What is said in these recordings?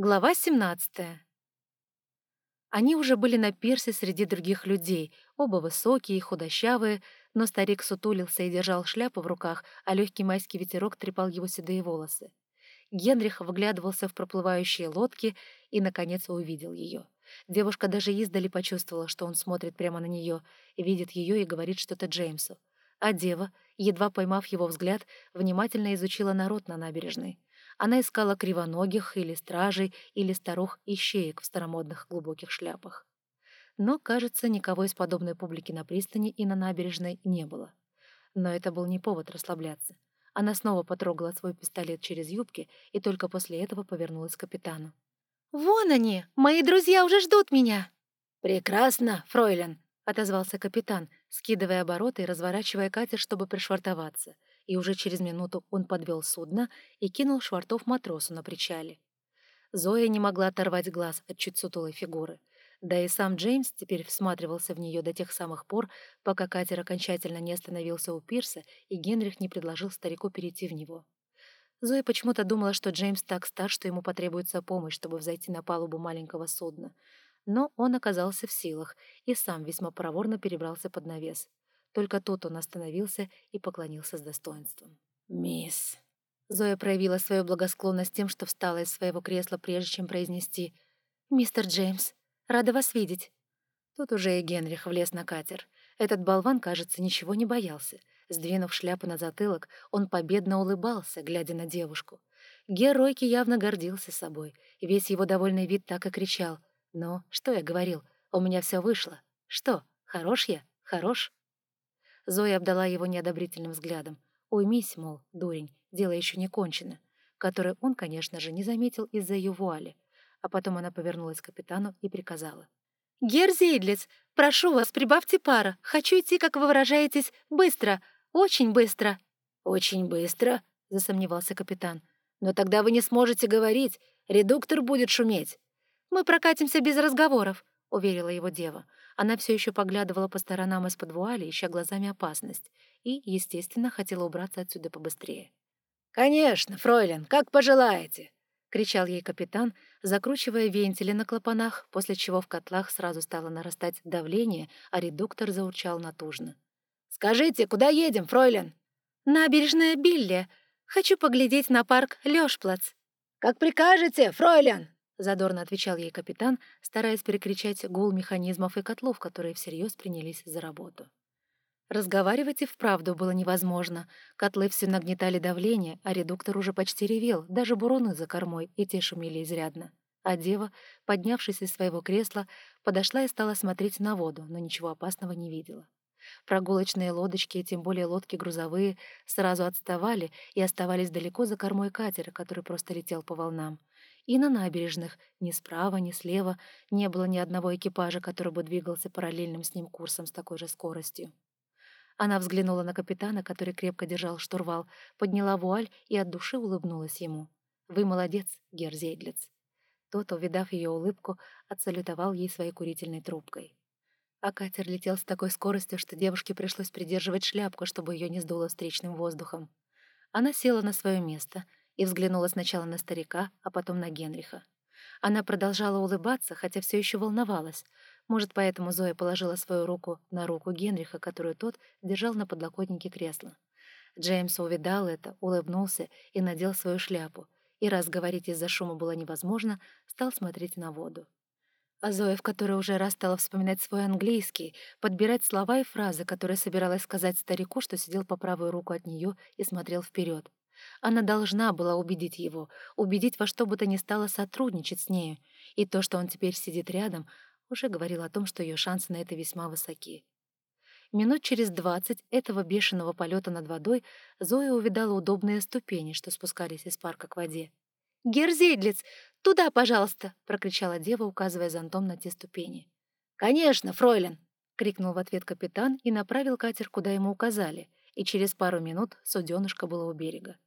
Глава 17. Они уже были на пирсе среди других людей, оба высокие худощавые, но старик сутулился и держал шляпу в руках, а легкий майский ветерок трепал его седые волосы. Генрих выглядывался в проплывающие лодки и, наконец, увидел ее. Девушка даже издали почувствовала, что он смотрит прямо на нее, видит ее и говорит что-то Джеймсу. А дева, едва поймав его взгляд, внимательно изучила народ на набережной. Она искала кривоногих или стражей, или старух-ищеек в старомодных глубоких шляпах. Но, кажется, никого из подобной публики на пристани и на набережной не было. Но это был не повод расслабляться. Она снова потрогала свой пистолет через юбки и только после этого повернулась к капитану. «Вон они! Мои друзья уже ждут меня!» «Прекрасно, фройлен!» — отозвался капитан, скидывая обороты и разворачивая катер, чтобы пришвартоваться — и уже через минуту он подвел судно и кинул швартов матросу на причале. Зоя не могла оторвать глаз от чуть сутулой фигуры. Да и сам Джеймс теперь всматривался в нее до тех самых пор, пока катер окончательно не остановился у пирса, и Генрих не предложил старику перейти в него. Зоя почему-то думала, что Джеймс так стар, что ему потребуется помощь, чтобы взойти на палубу маленького судна. Но он оказался в силах и сам весьма проворно перебрался под навес. Только тут он остановился и поклонился с достоинством. «Мисс...» Зоя проявила свою благосклонность тем, что встала из своего кресла, прежде чем произнести «Мистер Джеймс, рада вас видеть». Тут уже и Генрих влез на катер. Этот болван, кажется, ничего не боялся. Сдвинув шляпу на затылок, он победно улыбался, глядя на девушку. Геройки явно гордился собой, весь его довольный вид так и кричал. «Ну, что я говорил? У меня все вышло. Что, хорош я? Хорош?» Зоя обдала его неодобрительным взглядом. «Уймись, мол, дурень, дело еще не кончено», которое он, конечно же, не заметил из-за ее вуали. А потом она повернулась к капитану и приказала. «Гер Зейдлиц, прошу вас, прибавьте пара. Хочу идти, как вы выражаетесь, быстро, очень быстро». «Очень быстро?» — засомневался капитан. «Но тогда вы не сможете говорить. Редуктор будет шуметь». «Мы прокатимся без разговоров», — уверила его дева. Она все еще поглядывала по сторонам из-под вуали, ища глазами опасность, и, естественно, хотела убраться отсюда побыстрее. «Конечно, фройлен, как пожелаете!» — кричал ей капитан, закручивая вентили на клапанах, после чего в котлах сразу стало нарастать давление, а редуктор заурчал натужно. «Скажите, куда едем, фройлен?» «Набережная Билли. Хочу поглядеть на парк Лёшплац». «Как прикажете, фройлен!» — задорно отвечал ей капитан, стараясь перекричать гул механизмов и котлов, которые всерьез принялись за работу. Разговаривать и вправду было невозможно. Котлы все нагнетали давление, а редуктор уже почти ревел, даже буроны за кормой, и те шумели изрядно. А дева, поднявшись из своего кресла, подошла и стала смотреть на воду, но ничего опасного не видела. Прогулочные лодочки, и тем более лодки грузовые, сразу отставали и оставались далеко за кормой катера, который просто летел по волнам. И на набережных ни справа, ни слева не было ни одного экипажа, который бы двигался параллельным с ним курсом с такой же скоростью. Она взглянула на капитана, который крепко держал штурвал, подняла вуаль и от души улыбнулась ему. «Вы молодец, Герзейдлиц». Тот, увидав ее улыбку, отсалютовал ей своей курительной трубкой. А катер летел с такой скоростью, что девушке пришлось придерживать шляпку, чтобы ее не сдуло встречным воздухом. Она села на свое место — и взглянула сначала на старика, а потом на Генриха. Она продолжала улыбаться, хотя все еще волновалась. Может, поэтому Зоя положила свою руку на руку Генриха, которую тот держал на подлокотнике кресла. Джеймс увидал это, улыбнулся и надел свою шляпу, и, раз говорить из-за шума было невозможно, стал смотреть на воду. А Зоя, в которой уже раз стала вспоминать свой английский, подбирать слова и фразы, которые собиралась сказать старику, что сидел по правую руку от нее и смотрел вперед. Она должна была убедить его, убедить во что бы то ни стало сотрудничать с нею, и то, что он теперь сидит рядом, уже говорил о том, что ее шансы на это весьма высоки. Минут через двадцать этого бешеного полета над водой Зоя увидала удобные ступени, что спускались из парка к воде. «Герзейдлиц, туда, пожалуйста!» — прокричала дева, указывая зонтом на те ступени. «Конечно, фройлен!» — крикнул в ответ капитан и направил катер, куда ему указали, и через пару минут суденышко было у берега.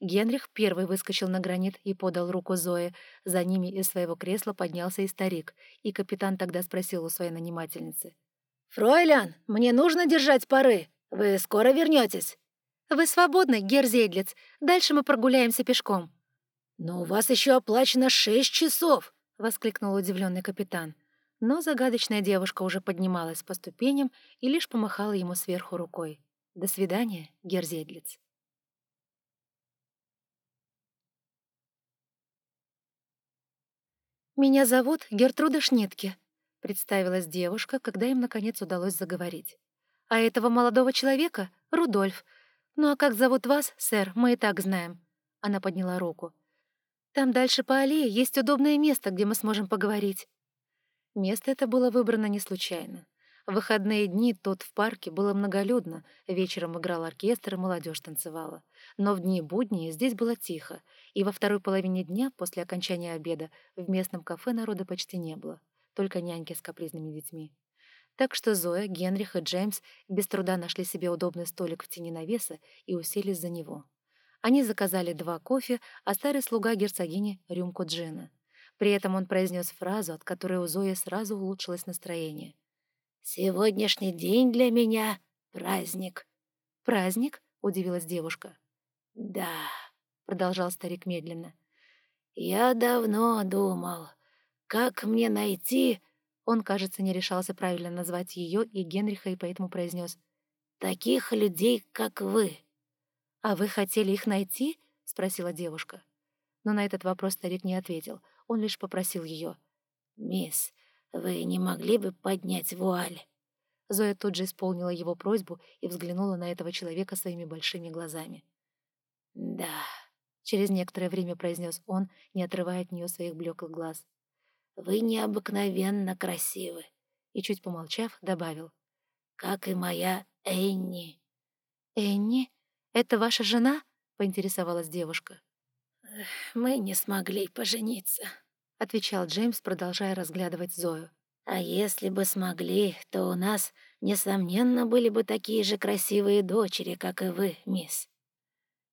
Генрих первый выскочил на гранит и подал руку Зое. За ними из своего кресла поднялся и старик, и капитан тогда спросил у своей нанимательницы. «Фройлян, мне нужно держать пары. Вы скоро вернетесь?» «Вы свободны, Герзейдлиц. Дальше мы прогуляемся пешком». «Но у вас еще оплачено шесть часов!» — воскликнул удивленный капитан. Но загадочная девушка уже поднималась по ступеням и лишь помахала ему сверху рукой. «До свидания, Герзедлиц». «Меня зовут Гертруда Шнитке», — представилась девушка, когда им, наконец, удалось заговорить. «А этого молодого человека — Рудольф. Ну а как зовут вас, сэр, мы и так знаем». Она подняла руку. «Там дальше по аллее есть удобное место, где мы сможем поговорить». Место это было выбрано не случайно. В выходные дни тут в парке было многолюдно, вечером играл оркестр, и молодежь танцевала. Но в дни будни здесь было тихо, и во второй половине дня, после окончания обеда, в местном кафе народа почти не было, только няньки с капризными детьми. Так что Зоя, Генрих и Джеймс без труда нашли себе удобный столик в тени навеса и уселись за него. Они заказали два кофе, а старый слуга герцогини — рюмку джина. При этом он произнес фразу, от которой у Зои сразу улучшилось настроение — «Сегодняшний день для меня — праздник». «Праздник?» — удивилась девушка. «Да», — продолжал старик медленно. «Я давно думал, как мне найти...» Он, кажется, не решался правильно назвать ее и Генриха, и поэтому произнес «таких людей, как вы». «А вы хотели их найти?» — спросила девушка. Но на этот вопрос старик не ответил. Он лишь попросил ее. «Мисс, «Вы не могли бы поднять вуаль?» Зоя тут же исполнила его просьбу и взглянула на этого человека своими большими глазами. «Да», — через некоторое время произнес он, не отрывая от нее своих блеклых глаз. «Вы необыкновенно красивы», и, чуть помолчав, добавил. «Как и моя Энни». «Энни? Это ваша жена?» — поинтересовалась девушка. «Мы не смогли пожениться», — отвечал Джеймс, продолжая разглядывать Зою. «А если бы смогли, то у нас, несомненно, были бы такие же красивые дочери, как и вы, мисс».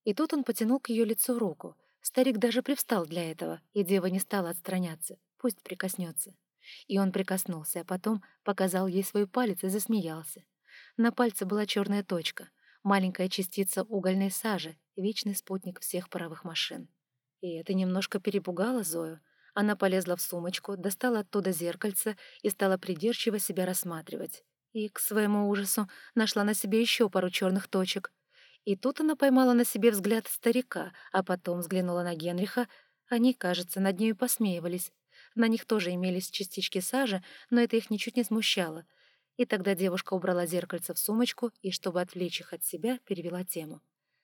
И тут он потянул к ее лицу руку. Старик даже привстал для этого, и дева не стала отстраняться. Пусть прикоснется. И он прикоснулся, а потом показал ей свой палец и засмеялся. На пальце была черная точка, маленькая частица угольной сажи, вечный спутник всех паровых машин. И это немножко перепугало Зою. Она полезла в сумочку, достала оттуда зеркальце и стала придирчиво себя рассматривать. И, к своему ужасу, нашла на себе еще пару черных точек. И тут она поймала на себе взгляд старика, а потом взглянула на Генриха. Они, кажется, над нею посмеивались. На них тоже имелись частички сажи, но это их ничуть не смущало. И тогда девушка убрала зеркальце в сумочку и, чтобы отвлечь их от себя, перевела тему.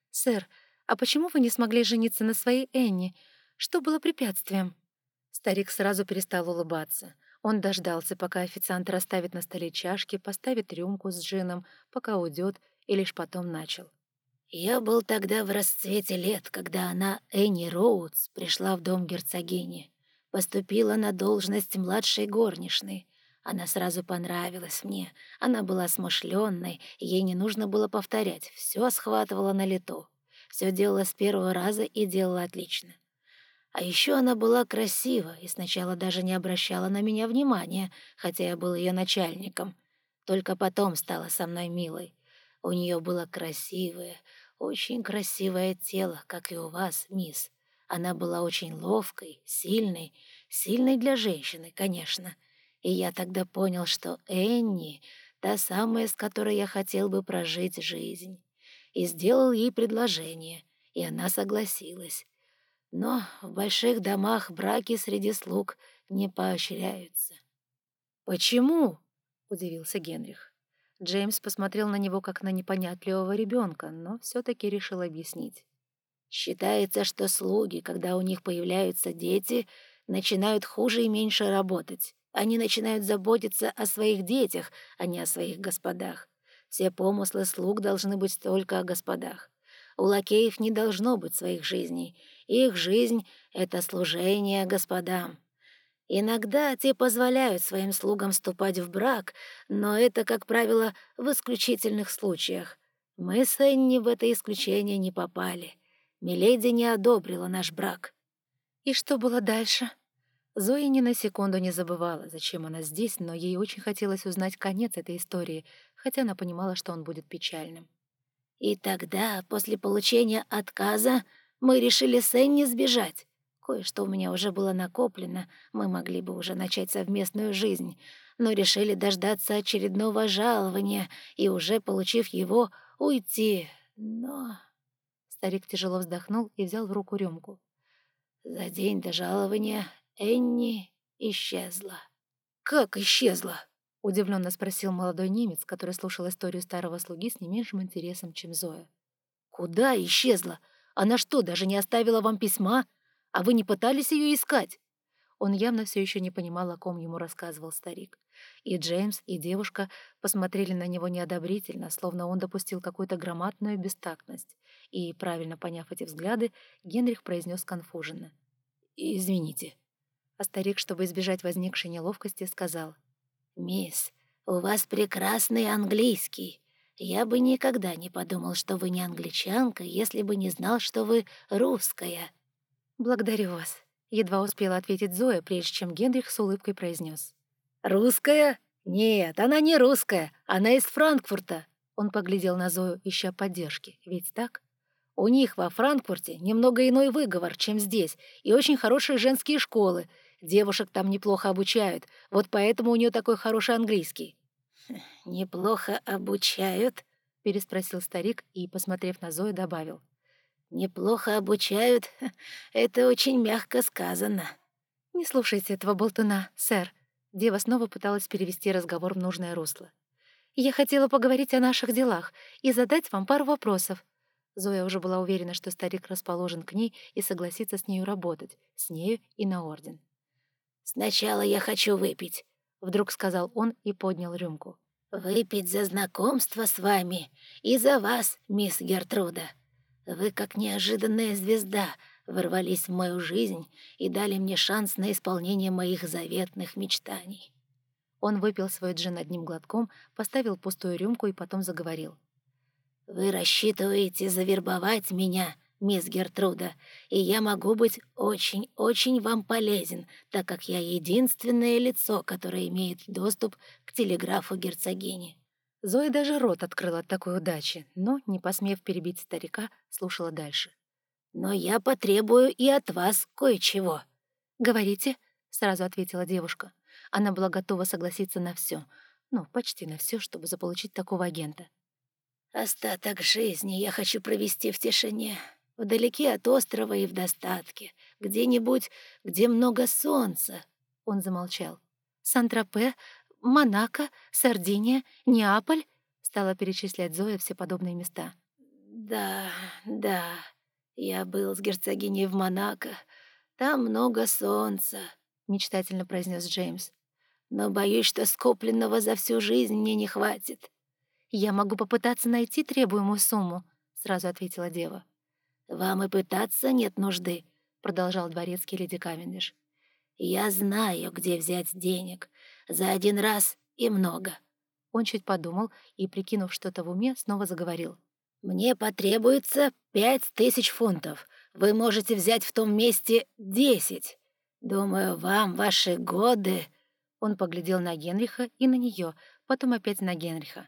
«Сэр, а почему вы не смогли жениться на своей Энни? Что было препятствием?» Старик сразу перестал улыбаться. Он дождался, пока официант расставит на столе чашки, поставит рюмку с джином, пока уйдет, и лишь потом начал. «Я был тогда в расцвете лет, когда она, Энни Роудс, пришла в дом герцогини. Поступила на должность младшей горничной. Она сразу понравилась мне. Она была смышленной, ей не нужно было повторять. Все схватывала на лету. Все делала с первого раза и делала отлично. А еще она была красива и сначала даже не обращала на меня внимания, хотя я был ее начальником. Только потом стала со мной милой. У нее было красивое, очень красивое тело, как и у вас, мисс. Она была очень ловкой, сильной, сильной для женщины, конечно. И я тогда понял, что Энни — та самая, с которой я хотел бы прожить жизнь. И сделал ей предложение, и она согласилась. Но в больших домах браки среди слуг не поощряются. «Почему?» — удивился Генрих. Джеймс посмотрел на него как на непонятливого ребенка, но все-таки решил объяснить. «Считается, что слуги, когда у них появляются дети, начинают хуже и меньше работать. Они начинают заботиться о своих детях, а не о своих господах. Все помыслы слуг должны быть только о господах. У лакеев не должно быть своих жизней, их жизнь — это служение господам. Иногда те позволяют своим слугам вступать в брак, но это, как правило, в исключительных случаях. Мы с Энни в это исключение не попали. Миледи не одобрила наш брак. И что было дальше? Зоя ни на секунду не забывала, зачем она здесь, но ей очень хотелось узнать конец этой истории, хотя она понимала, что он будет печальным. И тогда, после получения отказа, мы решили с Энни сбежать. Кое-что у меня уже было накоплено, мы могли бы уже начать совместную жизнь, но решили дождаться очередного жалования и, уже получив его, уйти. Но...» Старик тяжело вздохнул и взял в руку рюмку. «За день до жалования Энни исчезла». «Как исчезла?» — удивленно спросил молодой немец, который слушал историю старого слуги с не меньшим интересом, чем Зоя. «Куда исчезла? Она что, даже не оставила вам письма? А вы не пытались ее искать?» Он явно все еще не понимал, о ком ему рассказывал старик. И Джеймс, и девушка посмотрели на него неодобрительно, словно он допустил какую-то громадную бестактность. И, правильно поняв эти взгляды, Генрих произнес конфуженно. «Извините». А старик, чтобы избежать возникшей неловкости, сказал. «Мисс, у вас прекрасный английский. Я бы никогда не подумал, что вы не англичанка, если бы не знал, что вы русская». «Благодарю вас», — едва успела ответить Зоя, прежде чем Генрих с улыбкой произнес. «Русская? Нет, она не русская, она из Франкфурта». Он поглядел на Зою, ища поддержки. Ведь так? У них во Франкфурте немного иной выговор, чем здесь, и очень хорошие женские школы. Девушек там неплохо обучают, вот поэтому у нее такой хороший английский». «Неплохо обучают?» — переспросил старик и, посмотрев на Зою, добавил. «Неплохо обучают? Это очень мягко сказано». «Не слушайте этого болтуна, сэр». Дева снова пыталась перевести разговор в нужное русло. «Я хотела поговорить о наших делах и задать вам пару вопросов. Зоя уже была уверена, что старик расположен к ней и согласится с нею работать, с нею и на орден. «Сначала я хочу выпить», — вдруг сказал он и поднял рюмку. «Выпить за знакомство с вами и за вас, мисс Гертруда. Вы, как неожиданная звезда, ворвались в мою жизнь и дали мне шанс на исполнение моих заветных мечтаний». Он выпил свой джин одним глотком, поставил пустую рюмку и потом заговорил. «Вы рассчитываете завербовать меня, мисс Гертруда, и я могу быть очень-очень вам полезен, так как я единственное лицо, которое имеет доступ к телеграфу герцогини». Зоя даже рот открыла от такой удачи, но, не посмев перебить старика, слушала дальше. «Но я потребую и от вас кое-чего». «Говорите», — сразу ответила девушка. Она была готова согласиться на все, ну, почти на все, чтобы заполучить такого агента. Остаток жизни я хочу провести в тишине, вдалеке от острова и в достатке, где-нибудь, где много солнца. Он замолчал. Сан-Тропе, Монако, Сардиния, Неаполь, стала перечислять Зоя все подобные места. Да, да, я был с герцогиней в Монако. Там много солнца, мечтательно произнес Джеймс. Но боюсь, что скопленного за всю жизнь мне не хватит. «Я могу попытаться найти требуемую сумму», — сразу ответила дева. «Вам и пытаться нет нужды», — продолжал дворецкий леди Кавендиш. «Я знаю, где взять денег. За один раз и много». Он чуть подумал и, прикинув что-то в уме, снова заговорил. «Мне потребуется пять тысяч фунтов. Вы можете взять в том месте десять. Думаю, вам ваши годы...» Он поглядел на Генриха и на нее, потом опять на Генриха.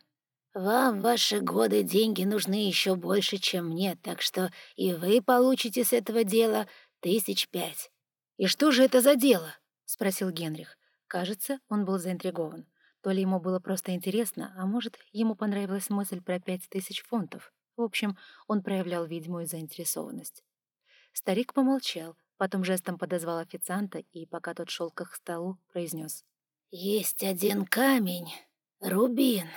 Вам ваши годы деньги нужны еще больше, чем мне, так что и вы получите с этого дела тысяч пять». «И что же это за дело?» — спросил Генрих. Кажется, он был заинтригован. То ли ему было просто интересно, а может, ему понравилась мысль про пять тысяч фунтов. В общем, он проявлял видимую заинтересованность. Старик помолчал, потом жестом подозвал официанта и, пока тот шел к их столу, произнес: «Есть один камень, рубин».